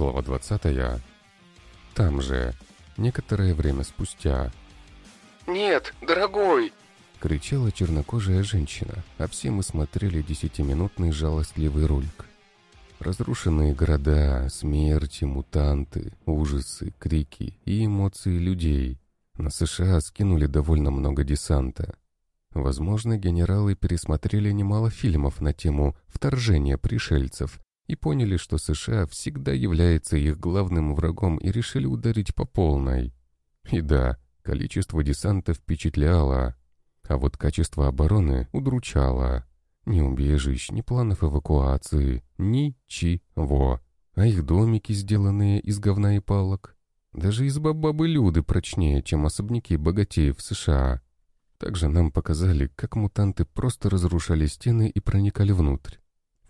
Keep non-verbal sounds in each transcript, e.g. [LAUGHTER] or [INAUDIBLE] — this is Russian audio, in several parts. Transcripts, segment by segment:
Глава 20. Там же, некоторое время спустя. «Нет, дорогой!» — кричала чернокожая женщина, а все мы смотрели десятиминутный жалостливый ролик. Разрушенные города, смерти, мутанты, ужасы, крики и эмоции людей. На США скинули довольно много десанта. Возможно, генералы пересмотрели немало фильмов на тему «вторжения пришельцев» и поняли, что США всегда является их главным врагом и решили ударить по полной. И да, количество десанта впечатляло, а вот качество обороны удручало. Ни убежищ, ни планов эвакуации, ничего. А их домики, сделанные из говна и палок. Даже изба бабы Люды прочнее, чем особняки богатеев США. Также нам показали, как мутанты просто разрушали стены и проникали внутрь.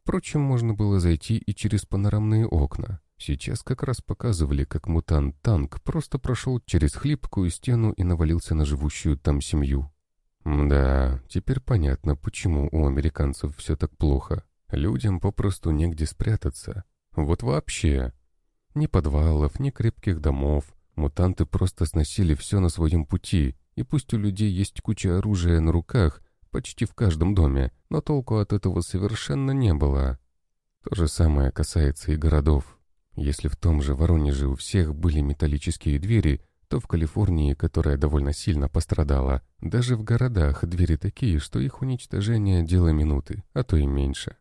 Впрочем, можно было зайти и через панорамные окна. Сейчас как раз показывали, как мутант-танк просто прошел через хлипкую стену и навалился на живущую там семью. Да, теперь понятно, почему у американцев все так плохо. Людям попросту негде спрятаться. Вот вообще. Ни подвалов, ни крепких домов. Мутанты просто сносили все на своем пути, и пусть у людей есть куча оружия на руках, почти в каждом доме, но толку от этого совершенно не было. То же самое касается и городов. Если в том же Воронеже у всех были металлические двери, то в Калифорнии, которая довольно сильно пострадала, даже в городах двери такие, что их уничтожение – дело минуты, а то и меньше.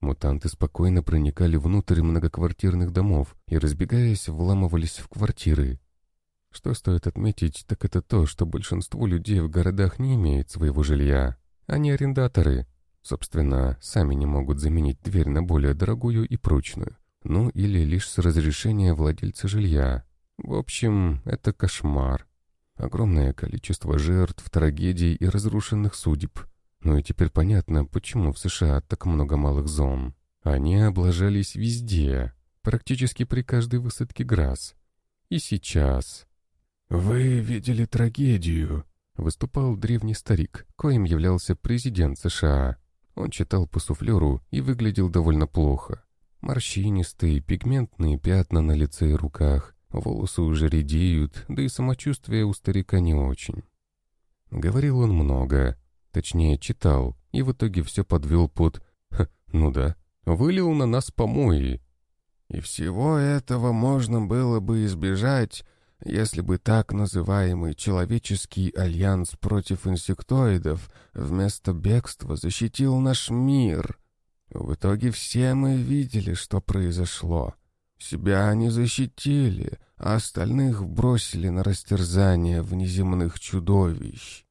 Мутанты спокойно проникали внутрь многоквартирных домов и, разбегаясь, вламывались в квартиры, что стоит отметить, так это то, что большинство людей в городах не имеет своего жилья. Они арендаторы. Собственно, сами не могут заменить дверь на более дорогую и прочную. Ну или лишь с разрешения владельца жилья. В общем, это кошмар. Огромное количество жертв, трагедий и разрушенных судеб. Ну и теперь понятно, почему в США так много малых зон. Они облажались везде, практически при каждой высадке ГРАС. И сейчас. «Вы видели трагедию», — выступал древний старик, коим являлся президент США. Он читал по суфлеру и выглядел довольно плохо. Морщинистые, пигментные пятна на лице и руках, волосы уже редеют, да и самочувствие у старика не очень. Говорил он много, точнее читал, и в итоге все подвел под «ну да, вылил на нас помои». И всего этого можно было бы избежать, если бы так называемый человеческий альянс против инсектоидов вместо бегства защитил наш мир. В итоге все мы видели, что произошло. Себя они защитили, а остальных бросили на растерзание внеземных чудовищ.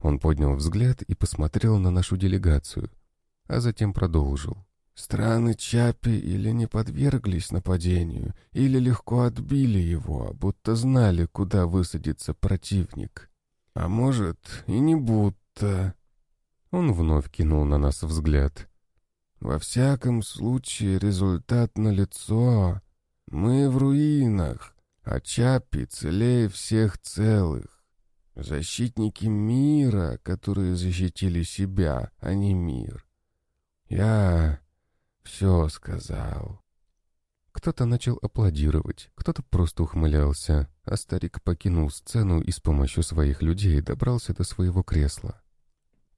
Он поднял взгляд и посмотрел на нашу делегацию, а затем продолжил. Страны Чапи или не подверглись нападению, или легко отбили его, будто знали, куда высадится противник. А может, и не будто. Он вновь кинул на нас взгляд. Во всяком случае, результат налицо. Мы в руинах, а Чапи целее всех целых. Защитники мира, которые защитили себя, а не мир. Я все сказал. Кто-то начал аплодировать, кто-то просто ухмылялся, а старик покинул сцену и с помощью своих людей добрался до своего кресла.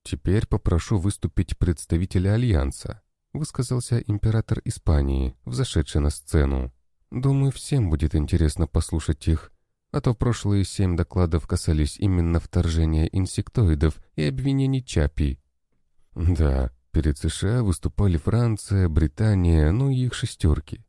«Теперь попрошу выступить представителя Альянса», высказался император Испании, взошедший на сцену. «Думаю, всем будет интересно послушать их, а то прошлые семь докладов касались именно вторжения инсектоидов и обвинений Чапи». «Да, Перед США выступали Франция, Британия, ну и их шестерки.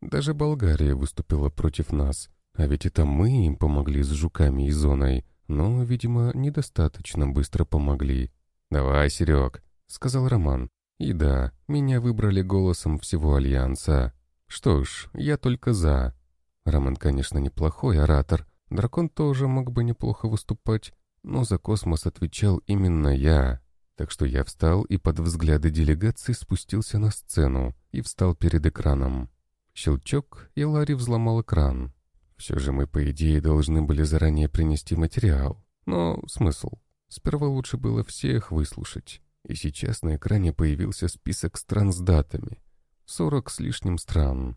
Даже Болгария выступила против нас, а ведь это мы им помогли с жуками и зоной, но, видимо, недостаточно быстро помогли. «Давай, Серег», — сказал Роман. «И да, меня выбрали голосом всего Альянса. Что ж, я только за». Роман, конечно, неплохой оратор, дракон тоже мог бы неплохо выступать, но за космос отвечал именно я. Так что я встал и под взгляды делегации спустился на сцену и встал перед экраном. Щелчок, и Ларри взломал экран. Все же мы, по идее, должны были заранее принести материал. Но смысл? Сперва лучше было всех выслушать. И сейчас на экране появился список стран с датами. Сорок с лишним стран.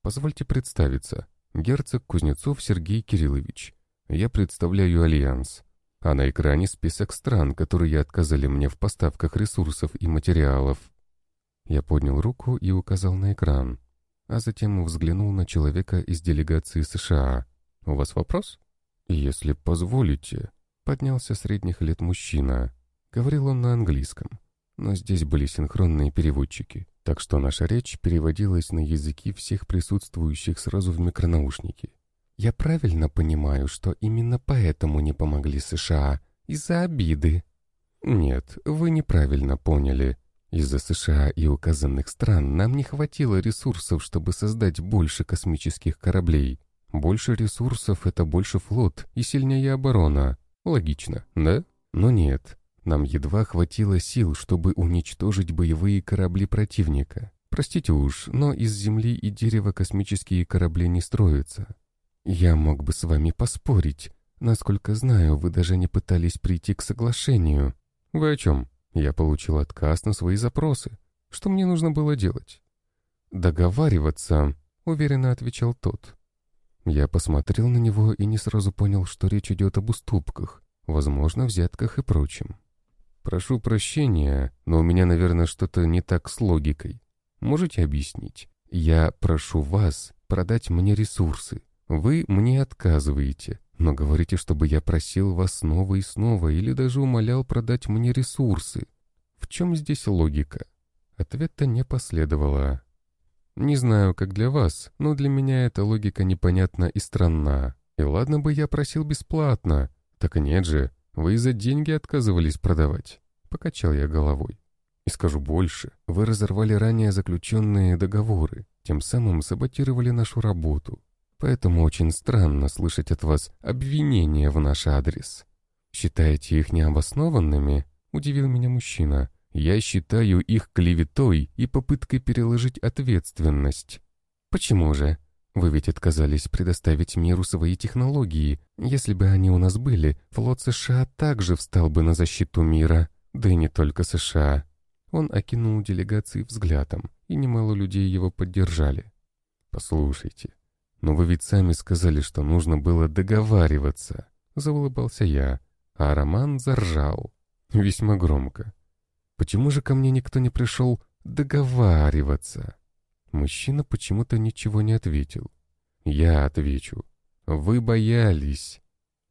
Позвольте представиться. Герцог Кузнецов Сергей Кириллович. Я представляю Альянс. А на экране список стран, которые отказали мне в поставках ресурсов и материалов. Я поднял руку и указал на экран, а затем взглянул на человека из делегации США. «У вас вопрос?» «Если позволите», — поднялся средних лет мужчина. Говорил он на английском, но здесь были синхронные переводчики, так что наша речь переводилась на языки всех присутствующих сразу в микронаушники. «Я правильно понимаю, что именно поэтому не помогли США? Из-за обиды?» «Нет, вы неправильно поняли. Из-за США и указанных стран нам не хватило ресурсов, чтобы создать больше космических кораблей. Больше ресурсов — это больше флот и сильнее оборона. Логично, да? Но нет. Нам едва хватило сил, чтобы уничтожить боевые корабли противника. Простите уж, но из земли и дерева космические корабли не строятся. Я мог бы с вами поспорить. Насколько знаю, вы даже не пытались прийти к соглашению. Вы о чем? Я получил отказ на свои запросы. Что мне нужно было делать? Договариваться, уверенно отвечал тот. Я посмотрел на него и не сразу понял, что речь идет об уступках, возможно, взятках и прочем. «Прошу прощения, но у меня, наверное, что-то не так с логикой. Можете объяснить? Я прошу вас продать мне ресурсы. Вы мне отказываете, но говорите, чтобы я просил вас снова и снова или даже умолял продать мне ресурсы. В чем здесь логика?» Ответа не последовало. Не знаю, как для вас, но для меня эта логика непонятна и странна. И ладно бы я просил бесплатно. Так нет же, вы за деньги отказывались продавать. Покачал я головой. И скажу больше, вы разорвали ранее заключенные договоры, тем самым саботировали нашу работу. Поэтому очень странно слышать от вас обвинения в наш адрес. Считаете их необоснованными? Удивил меня мужчина. Я считаю их клеветой и попыткой переложить ответственность. Почему же? Вы ведь отказались предоставить миру свои технологии. Если бы они у нас были, флот США также встал бы на защиту мира. Да и не только США. Он окинул делегации взглядом, и немало людей его поддержали. «Послушайте, но вы ведь сами сказали, что нужно было договариваться», — заулыбался я, а Роман заржал. Весьма громко. Почему же ко мне никто не пришел договариваться? Мужчина почему-то ничего не ответил. Я отвечу. Вы боялись.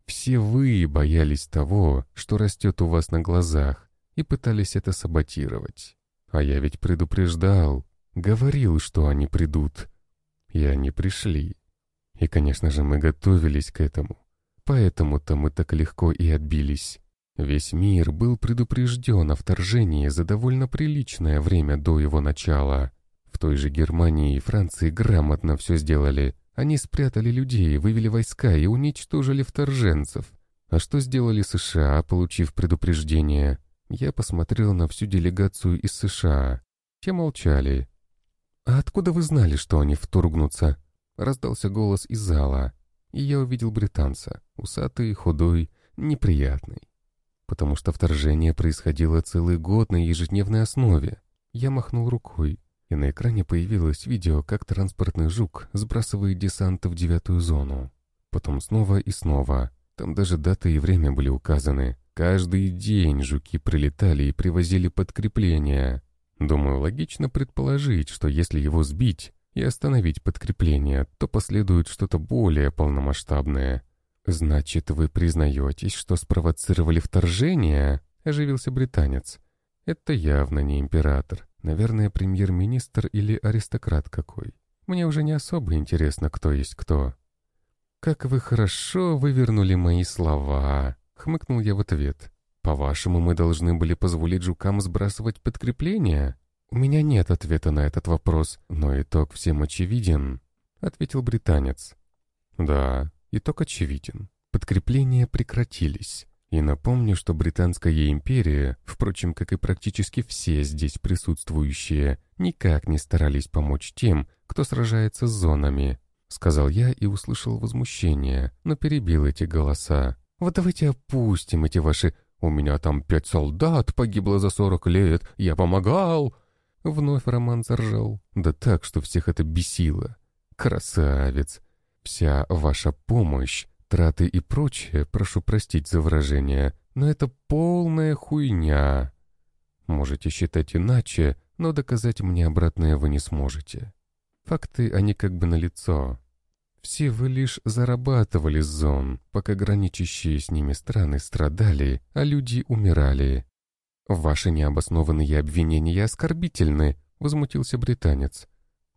Все вы боялись того, что растет у вас на глазах, и пытались это саботировать. А я ведь предупреждал, говорил, что они придут. И они пришли. И, конечно же, мы готовились к этому. Поэтому-то мы так легко и отбились. Весь мир был предупрежден о вторжении за довольно приличное время до его начала. В той же Германии и Франции грамотно все сделали. Они спрятали людей, вывели войска и уничтожили вторженцев. А что сделали США, получив предупреждение? Я посмотрел на всю делегацию из США. Те молчали. «А откуда вы знали, что они вторгнутся?» Раздался голос из зала. И я увидел британца. Усатый, худой, неприятный потому что вторжение происходило целый год на ежедневной основе. Я махнул рукой, и на экране появилось видео, как транспортный жук сбрасывает десант в девятую зону. Потом снова и снова. Там даже даты и время были указаны. Каждый день жуки прилетали и привозили подкрепления. Думаю, логично предположить, что если его сбить и остановить подкрепление, то последует что-то более полномасштабное. «Значит, вы признаетесь, что спровоцировали вторжение?» — оживился британец. «Это явно не император. Наверное, премьер-министр или аристократ какой. Мне уже не особо интересно, кто есть кто». «Как вы хорошо вывернули мои слова!» — хмыкнул я в ответ. «По-вашему, мы должны были позволить жукам сбрасывать подкрепления?» «У меня нет ответа на этот вопрос, но итог всем очевиден», — ответил британец. «Да, Итог очевиден. Подкрепления прекратились. И напомню, что Британская империя, впрочем, как и практически все здесь присутствующие, никак не старались помочь тем, кто сражается с зонами. Сказал я и услышал возмущение, но перебил эти голоса. «Вот давайте опустим эти ваши «У меня там пять солдат погибло за сорок лет, я помогал!» Вновь Роман заржал, да так, что всех это бесило. Красавец! Вся ваша помощь, траты и прочее, прошу простить за выражение, но это полная хуйня. Можете считать иначе, но доказать мне обратное вы не сможете. Факты, они как бы налицо. Все вы лишь зарабатывали зон, пока граничащие с ними страны страдали, а люди умирали. Ваши необоснованные обвинения оскорбительны, возмутился британец.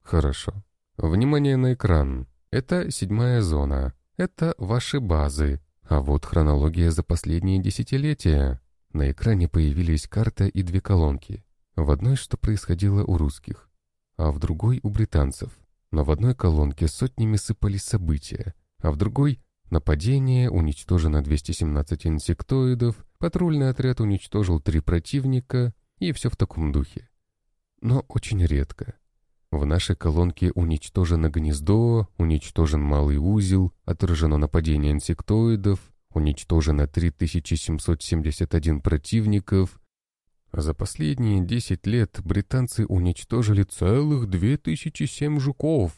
Хорошо. Внимание на экран. Это седьмая зона. Это ваши базы. А вот хронология за последние десятилетия. На экране появились карта и две колонки. В одной, что происходило у русских, а в другой у британцев. Но в одной колонке сотнями сыпались события, а в другой — нападение, уничтожено 217 инсектоидов, патрульный отряд уничтожил три противника и все в таком духе. Но очень редко. В нашей колонке уничтожено гнездо, уничтожен малый узел, отражено нападение инсектоидов, уничтожено 3771 противников, за последние 10 лет британцы уничтожили целых 2007 жуков,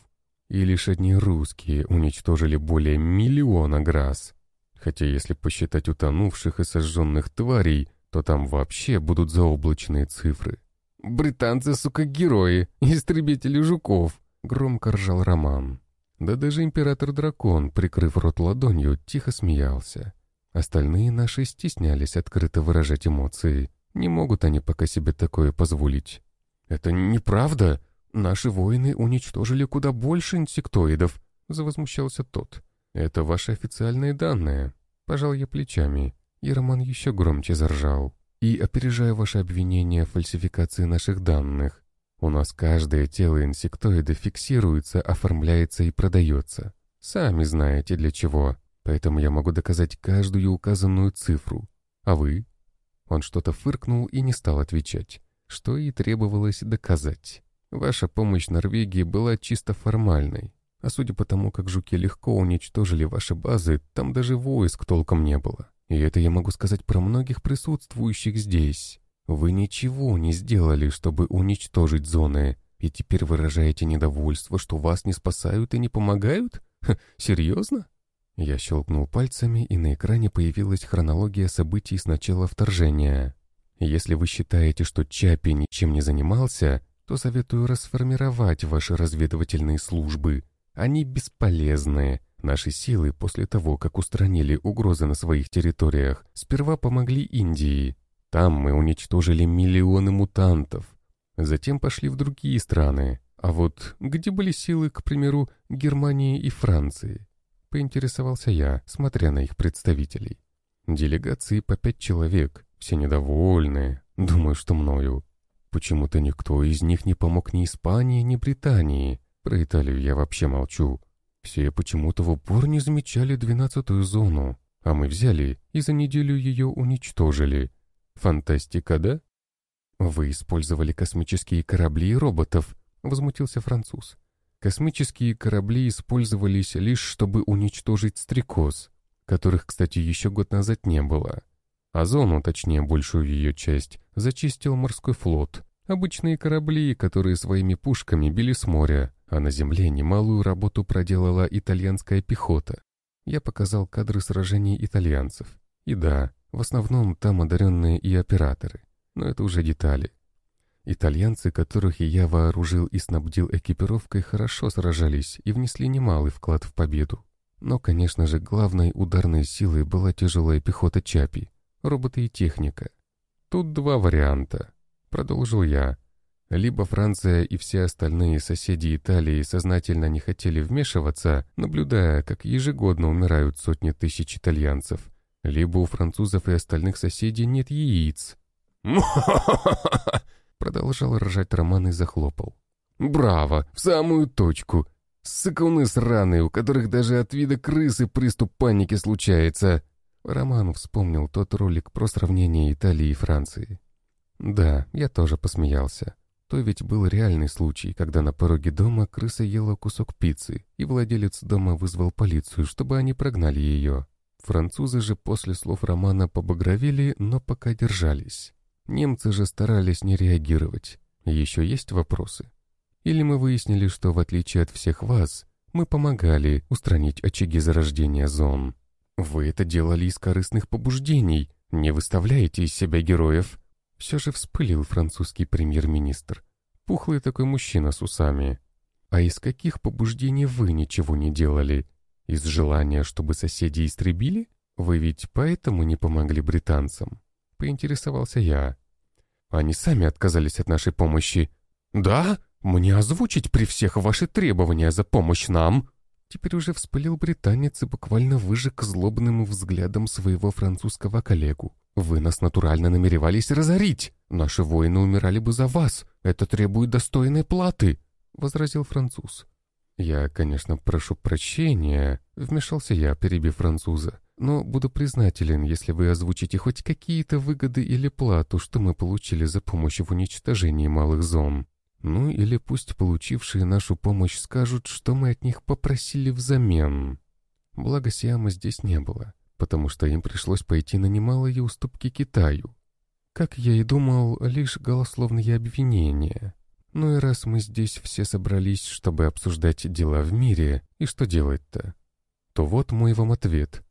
и лишь одни русские уничтожили более миллиона грас. Хотя если посчитать утонувших и сожженных тварей, то там вообще будут заоблачные цифры. «Британцы, сука, герои, истребители жуков!» — громко ржал Роман. Да даже император-дракон, прикрыв рот ладонью, тихо смеялся. Остальные наши стеснялись открыто выражать эмоции, не могут они пока себе такое позволить. «Это неправда! Наши воины уничтожили куда больше инсектоидов!» — завозмущался тот. «Это ваши официальные данные». Пожал я плечами, и Роман еще громче заржал. «И опережая ваши обвинения в фальсификации наших данных, у нас каждое тело инсектоида фиксируется, оформляется и продается. Сами знаете для чего, поэтому я могу доказать каждую указанную цифру. А вы? Он что-то фыркнул и не стал отвечать, что и требовалось доказать. Ваша помощь Норвегии была чисто формальной, а судя по тому, как жуки легко уничтожили ваши базы, там даже войск толком не было. И это я могу сказать про многих присутствующих здесь. Вы ничего не сделали, чтобы уничтожить зоны, и теперь выражаете недовольство, что вас не спасают и не помогают? Ха, серьезно? Я щелкнул пальцами, и на экране появилась хронология событий с начала вторжения. Если вы считаете, что Чапи ничем не занимался, то советую расформировать ваши разведывательные службы. Они бесполезны. Наши силы после того, как устранили угрозы на своих территориях, сперва помогли Индии. Там мы уничтожили миллионы мутантов. Затем пошли в другие страны. А вот где были силы, к примеру, Германии и Франции? поинтересовался я, смотря на их представителей. Делегации по пять человек, все недовольные, думаю, что мною. Почему-то никто из них не помог ни Испании, ни Британии. Про Италию я вообще молчу. Все почему-то в упор не замечали двенадцатую зону, а мы взяли и за неделю ее уничтожили. Фантастика, да? Вы использовали космические корабли и роботов, возмутился француз. Космические корабли использовались лишь, чтобы уничтожить стрекоз, которых, кстати, еще год назад не было. А зону, точнее большую ее часть, зачистил морской флот. Обычные корабли, которые своими пушками били с моря, а на земле немалую работу проделала итальянская пехота. Я показал кадры сражений итальянцев. И да, в основном там одаренные и операторы. Но это уже детали. Итальянцы, которых я вооружил и снабдил экипировкой, хорошо сражались и внесли немалый вклад в победу. Но, конечно же, главной ударной силой была тяжелая пехота Чапи, роботы и техника. Тут два варианта, продолжил я. Либо Франция и все остальные соседи Италии сознательно не хотели вмешиваться, наблюдая, как ежегодно умирают сотни тысяч итальянцев, либо у французов и остальных соседей нет яиц. [LAUGHS] Продолжал ржать Роман и захлопал. «Браво! В самую точку! Сыкуны сраные, у которых даже от вида крысы приступ паники случается!» Роман вспомнил тот ролик про сравнение Италии и Франции. Да, я тоже посмеялся. То ведь был реальный случай, когда на пороге дома крыса ела кусок пиццы, и владелец дома вызвал полицию, чтобы они прогнали ее. Французы же после слов Романа побагровели, но пока держались. Немцы же старались не реагировать. Еще есть вопросы? Или мы выяснили, что в отличие от всех вас, Мы помогали устранить очаги зарождения зон. Вы это делали из корыстных побуждений, не выставляете из себя героев. Все же вспылил французский премьер-министр. Пухлый такой мужчина с усами. А из каких побуждений вы ничего не делали? Из желания, чтобы соседи истребили? Вы ведь поэтому не помогли британцам? Поинтересовался я. Они сами отказались от нашей помощи. Да? Мне озвучить при всех ваши требования за помощь нам? Теперь уже вспылил британец и буквально выжег злобным взглядом своего французского коллегу. «Вы нас натурально намеревались разорить! Наши воины умирали бы за вас! Это требует достойной платы!» — возразил француз. «Я, конечно, прошу прощения», — вмешался я, перебив француза. «Но буду признателен, если вы озвучите хоть какие-то выгоды или плату, что мы получили за помощь в уничтожении малых зон. Ну или пусть получившие нашу помощь скажут, что мы от них попросили взамен». Благо Сиама здесь не было, потому что им пришлось пойти на немалые уступки Китаю. Как я и думал, лишь голословные обвинения. Ну и раз мы здесь все собрались, чтобы обсуждать дела в мире, и что делать-то? То вот мой вам ответ.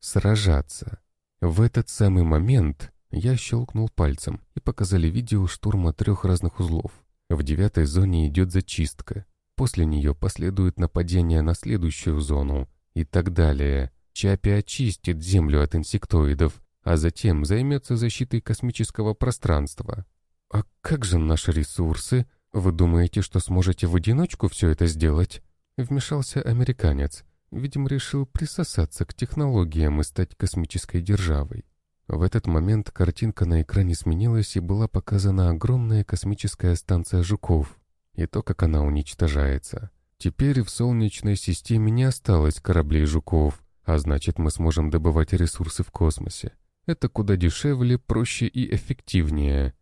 Сражаться. В этот самый момент я щелкнул пальцем, и показали видео штурма трех разных узлов. В девятой зоне идет зачистка. После нее последует нападение на следующую зону и так далее. Чапи очистит Землю от инсектоидов, а затем займется защитой космического пространства. А как же наши ресурсы? «Вы думаете, что сможете в одиночку все это сделать?» Вмешался американец. Видимо, решил присосаться к технологиям и стать космической державой. В этот момент картинка на экране сменилась и была показана огромная космическая станция «Жуков» и то, как она уничтожается. Теперь в Солнечной системе не осталось кораблей «Жуков», а значит мы сможем добывать ресурсы в космосе. Это куда дешевле, проще и эффективнее.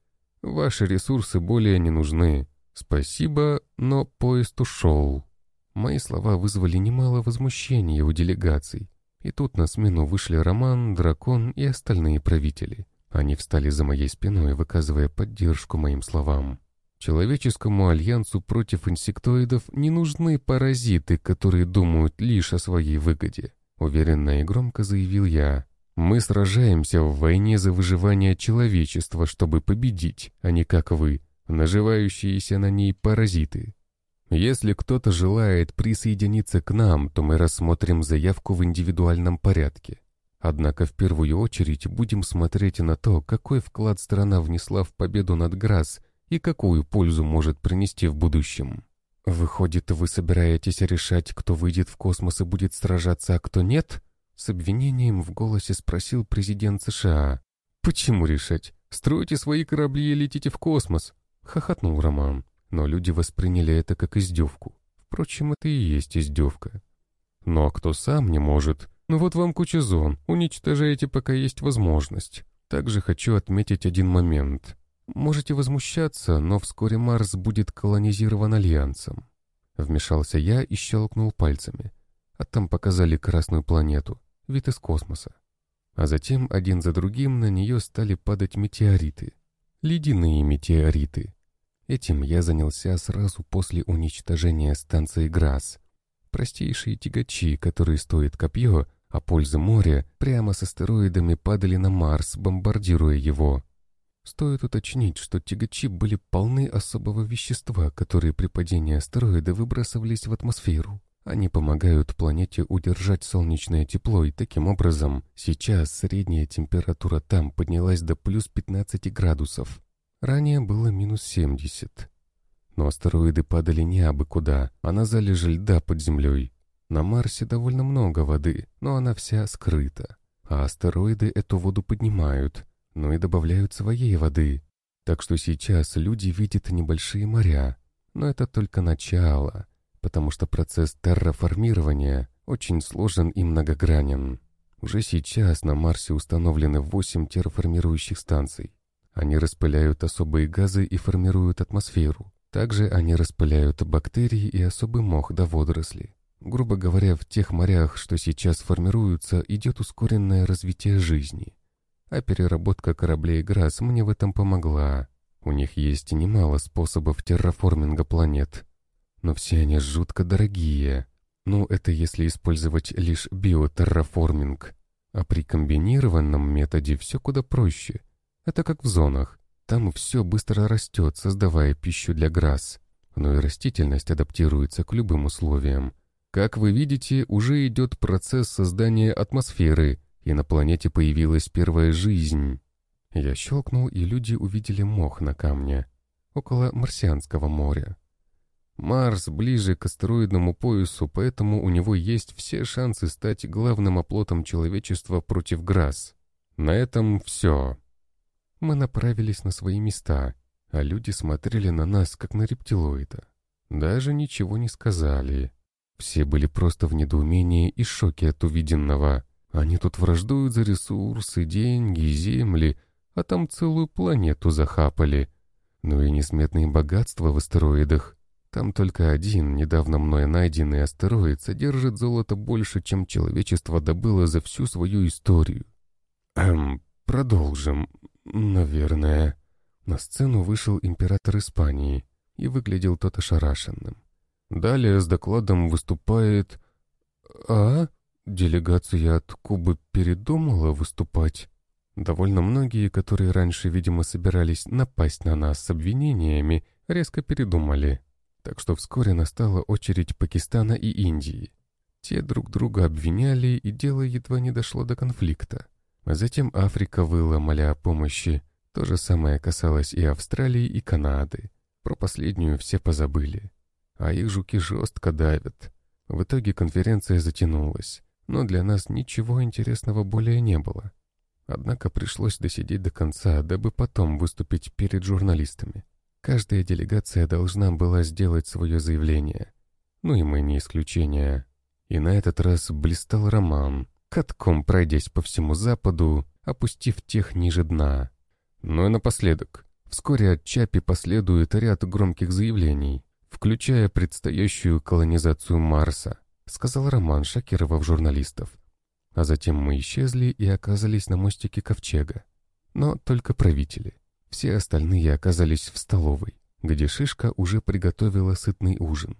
Ваши ресурсы более не нужны. «Спасибо, но поезд ушел». Мои слова вызвали немало возмущения у делегаций. И тут на смену вышли Роман, Дракон и остальные правители. Они встали за моей спиной, выказывая поддержку моим словам. Человеческому альянсу против инсектоидов не нужны паразиты, которые думают лишь о своей выгоде. Уверенно и громко заявил я. Мы сражаемся в войне за выживание человечества, чтобы победить, а не как вы, наживающиеся на ней паразиты. Если кто-то желает присоединиться к нам, то мы рассмотрим заявку в индивидуальном порядке. Однако в первую очередь будем смотреть на то, какой вклад страна внесла в победу над ГРАС и какую пользу может принести в будущем. Выходит, вы собираетесь решать, кто выйдет в космос и будет сражаться, а кто нет? С обвинением в голосе спросил президент США. Почему решать? Стройте свои корабли и летите в космос. Хохотнул Роман, но люди восприняли это как издевку. Впрочем, это и есть издевка. «Ну, а кто сам не может? Ну вот вам куча зон, уничтожайте, пока есть возможность. Также хочу отметить один момент. Можете возмущаться, но вскоре Марс будет колонизирован Альянсом. Вмешался я и щелкнул пальцами. А там показали красную планету, вид из космоса. А затем один за другим на нее стали падать метеориты. Ледяные метеориты. Этим я занялся сразу после уничтожения станции ГРАС. Простейшие тягачи, которые стоят копье, а пользы моря, прямо с астероидами падали на Марс, бомбардируя его. Стоит уточнить, что тягачи были полны особого вещества, которые при падении астероида выбрасывались в атмосферу. Они помогают планете удержать солнечное тепло, и таким образом сейчас средняя температура там поднялась до плюс 15 градусов. Ранее было минус 70. Но астероиды падали не абы куда, а на залежи льда под землей. На Марсе довольно много воды, но она вся скрыта. А астероиды эту воду поднимают, но и добавляют своей воды. Так что сейчас люди видят небольшие моря. Но это только начало, потому что процесс терраформирования очень сложен и многогранен. Уже сейчас на Марсе установлены 8 терраформирующих станций. Они распыляют особые газы и формируют атмосферу. Также они распыляют бактерии и особый мох до водорослей. Грубо говоря, в тех морях, что сейчас формируются, идет ускоренное развитие жизни. А переработка кораблей ГРАС мне в этом помогла. У них есть немало способов терраформинга планет. Но все они жутко дорогие. Ну, это если использовать лишь биотерраформинг. А при комбинированном методе все куда проще. Это как в зонах. Там все быстро растет, создавая пищу для грас. Но и растительность адаптируется к любым условиям. Как вы видите, уже идет процесс создания атмосферы, и на планете появилась первая жизнь. Я щелкнул, и люди увидели мох на камне, около Марсианского моря. Марс ближе к астероидному поясу, поэтому у него есть все шансы стать главным оплотом человечества против ГРАС. На этом все. Мы направились на свои места, а люди смотрели на нас, как на рептилоида. Даже ничего не сказали. Все были просто в недоумении и шоке от увиденного. Они тут враждуют за ресурсы, деньги, земли, а там целую планету захапали. Ну и несметные богатства в астероидах. Там только один, недавно мной найденный астероид, содержит золото больше, чем человечество добыло за всю свою историю. Эм, продолжим, наверное. На сцену вышел император Испании, и выглядел тот ошарашенным. Далее с докладом выступает... А? Делегация от Кубы передумала выступать. Довольно многие, которые раньше, видимо, собирались напасть на нас с обвинениями, резко передумали. Так что вскоре настала очередь Пакистана и Индии. Те друг друга обвиняли, и дело едва не дошло до конфликта. А затем Африка выла, моля о помощи. То же самое касалось и Австралии, и Канады. Про последнюю все позабыли. А их жуки жестко давят. В итоге конференция затянулась, но для нас ничего интересного более не было. Однако пришлось досидеть до конца, дабы потом выступить перед журналистами. Каждая делегация должна была сделать свое заявление. Ну и мы не исключение. И на этот раз блистал роман, катком пройдясь по всему Западу, опустив тех ниже дна. Ну и напоследок. Вскоре от Чапи последует ряд громких заявлений, включая предстоящую колонизацию Марса, сказал Роман, шокировав журналистов. А затем мы исчезли и оказались на мостике Ковчега. Но только правители. Все остальные оказались в столовой, где Шишка уже приготовила сытный ужин.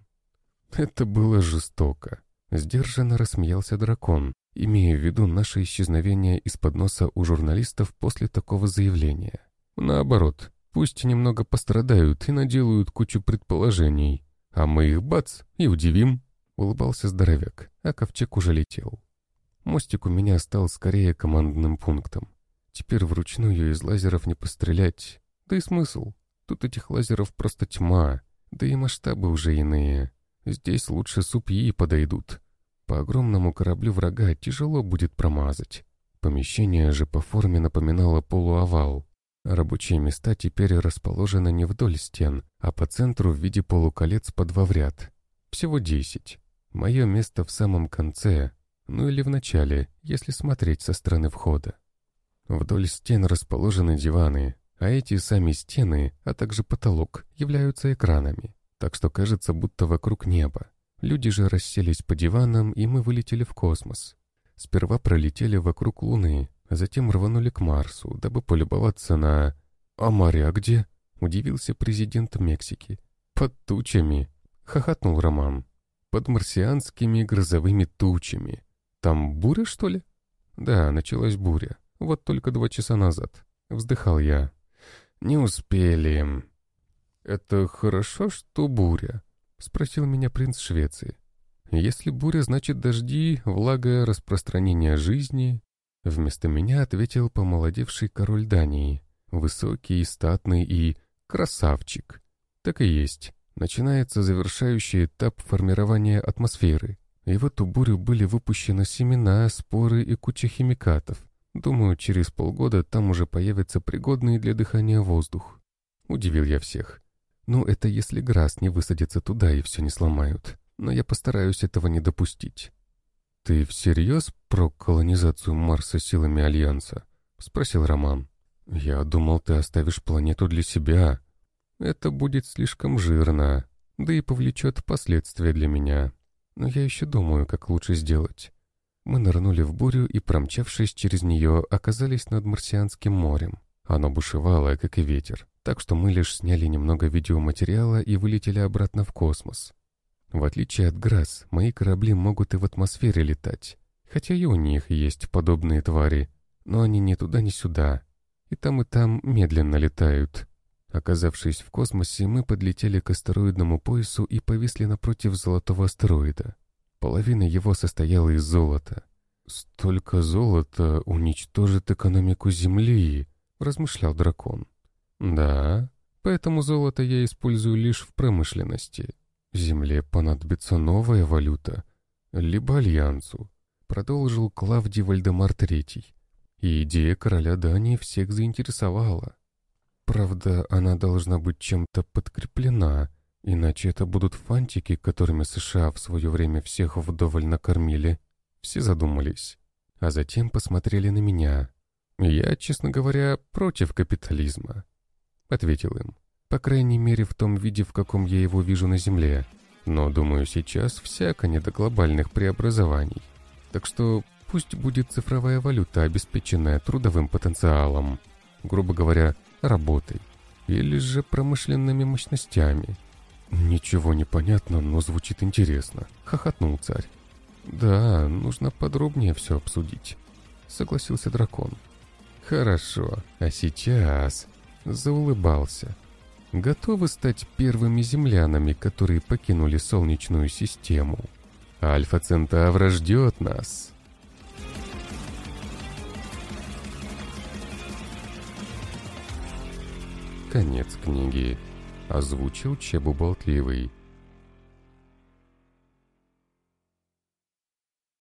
Это было жестоко. Сдержанно рассмеялся дракон, имея в виду наше исчезновение из-под носа у журналистов после такого заявления. Наоборот, пусть немного пострадают и наделают кучу предположений, а мы их бац и удивим. Улыбался здоровяк, а ковчег уже летел. Мостик у меня стал скорее командным пунктом. Теперь вручную из лазеров не пострелять. Да и смысл. Тут этих лазеров просто тьма. Да и масштабы уже иные. Здесь лучше супьи подойдут. По огромному кораблю врага тяжело будет промазать. Помещение же по форме напоминало полуовал. Рабочие места теперь расположены не вдоль стен, а по центру в виде полуколец по два в ряд. Всего десять. Мое место в самом конце, ну или в начале, если смотреть со стороны входа. Вдоль стен расположены диваны, а эти сами стены, а также потолок, являются экранами, так что кажется, будто вокруг неба. Люди же расселись по диванам, и мы вылетели в космос. Сперва пролетели вокруг Луны, а затем рванули к Марсу, дабы полюбоваться на... «А моря где?» — удивился президент Мексики. «Под тучами!» — хохотнул Роман. «Под марсианскими грозовыми тучами. Там буря, что ли?» «Да, началась буря. Вот только два часа назад. Вздыхал я. Не успели. Это хорошо, что буря? Спросил меня принц Швеции. Если буря, значит дожди, влага, распространение жизни. Вместо меня ответил помолодевший король Дании. Высокий, статный и красавчик. Так и есть. Начинается завершающий этап формирования атмосферы. И в эту бурю были выпущены семена, споры и куча химикатов. Думаю, через полгода там уже появится пригодный для дыхания воздух. Удивил я всех. Ну, это если Грас не высадится туда и все не сломают. Но я постараюсь этого не допустить. «Ты всерьез про колонизацию Марса силами Альянса?» — спросил Роман. «Я думал, ты оставишь планету для себя. Это будет слишком жирно, да и повлечет последствия для меня. Но я еще думаю, как лучше сделать. Мы нырнули в бурю и, промчавшись через нее, оказались над Марсианским морем. Оно бушевало, как и ветер, так что мы лишь сняли немного видеоматериала и вылетели обратно в космос. В отличие от ГРАС, мои корабли могут и в атмосфере летать. Хотя и у них есть подобные твари, но они ни туда, ни сюда. И там, и там медленно летают. Оказавшись в космосе, мы подлетели к астероидному поясу и повисли напротив золотого астероида. Половина его состояла из золота. «Столько золота уничтожит экономику Земли», — размышлял дракон. «Да, поэтому золото я использую лишь в промышленности. Земле понадобится новая валюта, либо Альянсу», — продолжил Клавдий Вальдемар III. И идея короля Дании всех заинтересовала. Правда, она должна быть чем-то подкреплена, иначе это будут фантики, которыми США в свое время всех вдоволь накормили. Все задумались, а затем посмотрели на меня. Я, честно говоря, против капитализма. Ответил им. По крайней мере, в том виде, в каком я его вижу на Земле. Но, думаю, сейчас всяко не до глобальных преобразований. Так что пусть будет цифровая валюта, обеспеченная трудовым потенциалом. Грубо говоря, работой или же промышленными мощностями. Ничего не понятно, но звучит интересно, хохотнул царь. Да, нужно подробнее все обсудить, согласился дракон. Хорошо, а сейчас заулыбался. Готовы стать первыми землянами, которые покинули Солнечную систему? Альфа Центавра ждет нас. Конец книги. Озвучил Чебу Болтливый.